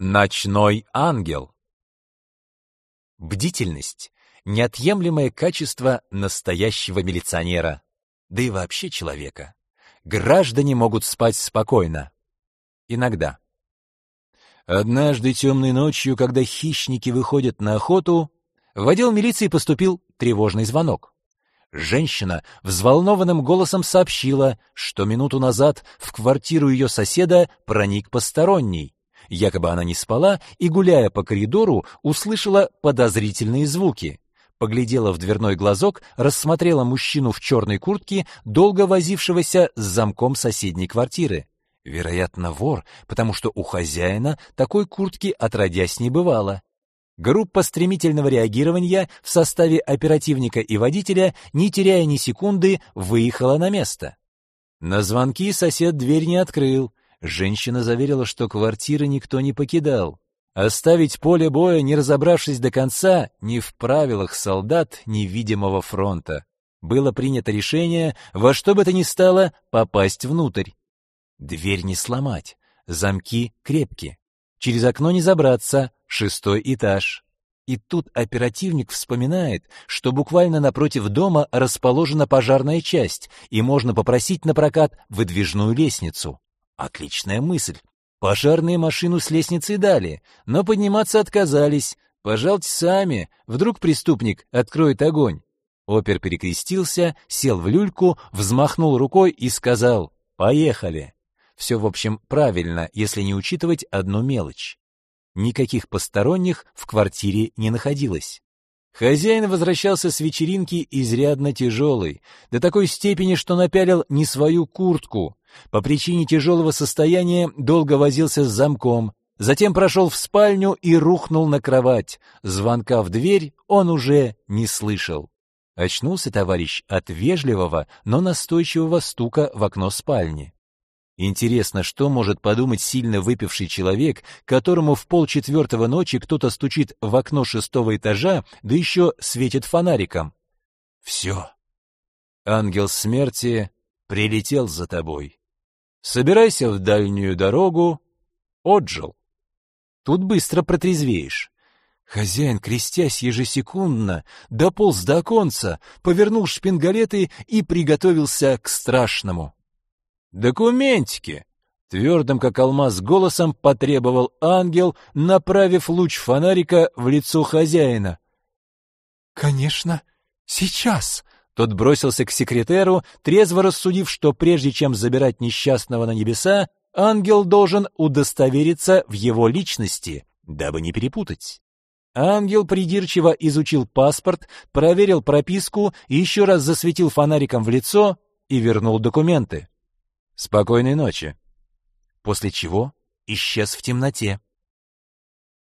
Ночной ангел. Бдительность — неотъемлемое качество настоящего милиционера, да и вообще человека. Граждане могут спать спокойно. Иногда. Однажды темной ночью, когда хищники выходят на охоту, в отдел милиции поступил тревожный звонок. Женщина взволнованным голосом сообщила, что минуту назад в квартиру ее соседа проник посторонний. Якобы она не спала и, гуляя по коридору, услышала подозрительные звуки. Поглядела в дверной глазок, рассмотрела мужчину в черной куртке, долго возившегося с замком соседней квартиры. Вероятно, вор, потому что у хозяина такой куртки отродясь не бывало. Группа стремительного реагирования в составе оперативника и водителя, не теряя ни секунды, выехала на место. На звонки сосед дверь не открыл, Женщина заверила, что квартиры никто не покидал. Оставить поле боя, не разобравшись до конца, не в правилах солдат невидимого фронта. Было принято решение во что бы то ни стало попасть внутрь. Дверь не сломать, замки крепкие. Через окно не забраться, шестой этаж. И тут оперативник вспоминает, что буквально напротив дома расположена пожарная часть, и можно попросить на прокат выдвижную лестницу. Отличная мысль. Пожарные машину с лестницы дали, но подниматься отказались. Пожалуйте сами, вдруг преступник откроет огонь. Опер перекрестился, сел в люльку, взмахнул рукой и сказал «Поехали». Все, в общем, правильно, если не учитывать одну мелочь. Никаких посторонних в квартире не находилось. Хозяин возвращался с вечеринки изрядно тяжелый, до такой степени, что напялил не свою куртку, по причине тяжелого состояния долго возился с замком, затем прошел в спальню и рухнул на кровать. Звонка в дверь он уже не слышал. Очнулся товарищ от вежливого, но настойчивого стука в окно спальни. Интересно, что может подумать сильно выпивший человек, которому в полчетвертого ночи кто-то стучит в окно шестого этажа, да еще светит фонариком. Все. Ангел смерти прилетел за тобой. Собирайся в дальнюю дорогу, отжил. Тут быстро протрезвеешь. Хозяин, крестясь ежесекундно, дополз до оконца, повернул шпингалеты и приготовился к страшному. «Документики!» — твердым, как алмаз, голосом потребовал ангел, направив луч фонарика в лицо хозяина. «Конечно, сейчас!» Тот бросился к секретеру, трезво рассудив, что прежде чем забирать несчастного на небеса, ангел должен удостовериться в его личности, дабы не перепутать. Ангел придирчиво изучил паспорт, проверил прописку, еще раз засветил фонариком в лицо и вернул документы. Спокойной ночи. После чего исчез в темноте.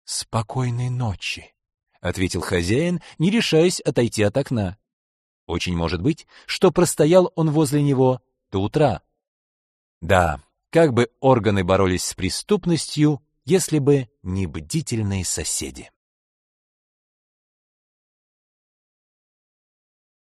Спокойной ночи, ответил хозяин, не решаясь отойти от окна. Очень может быть, что простоял он возле него до утра. Да, как бы органы боролись с преступностью, если бы не бдительные соседи.